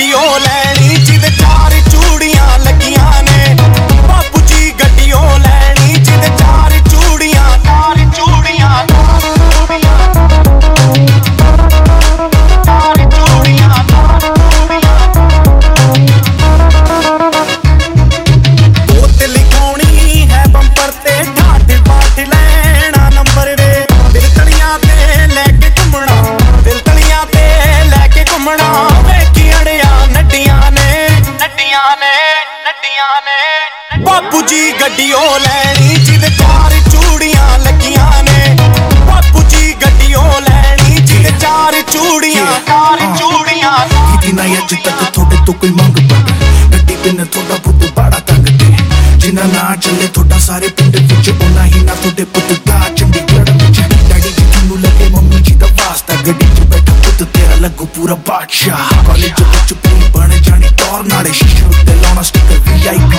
ਜੀ ਬਾਪੂ ਜੀ ਗੱਡੀਓ ਲੈਣੀ, ਜਿਹਦੇ ਚਾਰ ਚੂੜੀਆਂ ਲੱਗੀਆਂ ਨੇ। ਬਾਪੂ ਜੀ ਗੱਡੀਓ ਲੈਣੀ, ਜਿਹਦੇ ਚਾਰ ਚੂੜੀਆਂ ਚਾਰ ਚੂੜੀਆਂ। ਕੀਤੀ ਨਾ ਅੱਜ ਤੱਕ ਤੁਹਾਡੇ ਤੋਂ ਕੋਈ ਮੰਗ ਪੱਟ ਗੱਡੀ ਬਿਨ ਤੁਹਾਡਾ ਪੁੱਤ ਬੜਾ ਤੰਗ ਤੇ ਜਿੰਨਾ ਨਾ ਚੱਲੇ ਤੁਹਾਡਾ ਸਾਰੇ ਪਿੰਡ ਵਿੱਚ ਉਹਨਾਂ ਹੀ ਨਾ ਤੁਹਾਡੇ ਪੁੱਤ ਦਾ ਚੰਡੀਗੜ੍ਹ ਵਿੱਚ। ਡੈਡੀ ਜੀ ਤੁਹਾਨੂੰ ਲੱਗੇ ਮੰਮੀ ਜੀ ਦਾ ਵਾਸਤਾ। ਗੱਡੀ 'ਚ ਬੈਠਾ ਪੁੱਤ ਤੇਰਾ ਲੱਗੂ ਪੂਰਾ ਬਾਦਸ਼ਾਹ। ਕਾਲਜ ਵਿੱਚ ਪੂਰੀ ਬਣ ਜਾਣੀ, ਟੌਰ ਨਾਲੇ ਸ਼ੀਸ਼ੇ ਉੱਤੇ ਲਾਉਣਾ ਸਟicker ਵੀਆਈਪੀ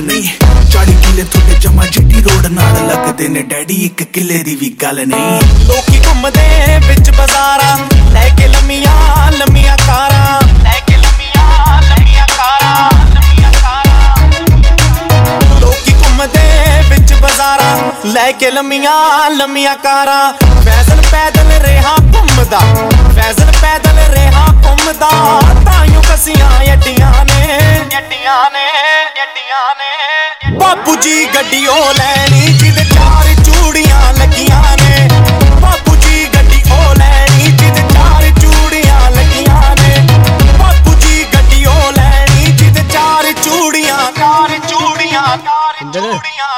ਕੋਈ ਨਹੀਂ। ਚਾੜੀ ਕਿਲੇ ਤੁਹਾਡੇ ਜਮਾ ਜਿੱਡੀ ਰੋਡ ਨਾਲ ਲੱਗਦੇ ਨੇ ਡੈਡੀ, ਇੱਕ ਕਿੱਲੇ ਦੀ ਵੀ ਗੱਲ ਨਹੀਂ। ਲੋਕੀ ਘੁੰਮਦੇ ਵਿੱਚ ਬਾਜ਼ਾਰਾਂ, ਲੈ ਕੇ ਲੰਮੀਆਂ ਲੰਮੀਆਂ ਕਾਰਾਂ। ਲੈ ਕੇ ਲੰਮੀਆਂ ਲੰਮੀਆਂ ਕਾਰਾਂ ਲੰਮੀਆਂ ਕਾਰਾਂ। ਲੋਕੀ ਘੁੰਮਦੇ ਵਿੱਚ ਬਾਜ਼ਾਰਾਂ, ਲੈ ਕੇ ਲੰਮੀਆਂ ਲੰਮੀਆਂ ਕਾਰਾਂ। ਫੈਜ਼ਲ ਪੈਦਲ ਰਿਹਾ ਘੁੰਮਦਾ, ਫੈਜ਼ਲ ਪੈਦਲ ਰਿਹਾ ਘੁੰਮਦਾ। ਤਾਈਓ ਕਸੀਆਂ ਏਡੀਆਂ ਨੇ ਏਡੀਆਂ ਨੇ ਏਡੀਆਂ ਨੇ। ਬਾਪੂ ਜੀ ਗੱਡੀ ਉਹ ਲੈਣੀ ਜਿਹਦੇ ਚਾਰ ਚੂੜੀਆਂ ਲੱਗੀਆਂ ਨੇ। ਬਾਪੂ ਜੀ ਗੱਡੀ ਉਹ ਲੈਣੀ ਜਿਹਦੇ ਚਾਰ ਚੂੜੀਆਂ ਲੱਗੀਆਂ ਨੇ। ਬਾਪੂ ਜੀ ਗੱਡੀ ਉਹ ਲੈਣੀ ਜਿਹਦੇ ਚਾਰ ਚੂੜੀਆਂ। ਚਾਰ ਚੂੜੀਆਂ ਚਾਰ ਚੂੜੀਆਂ।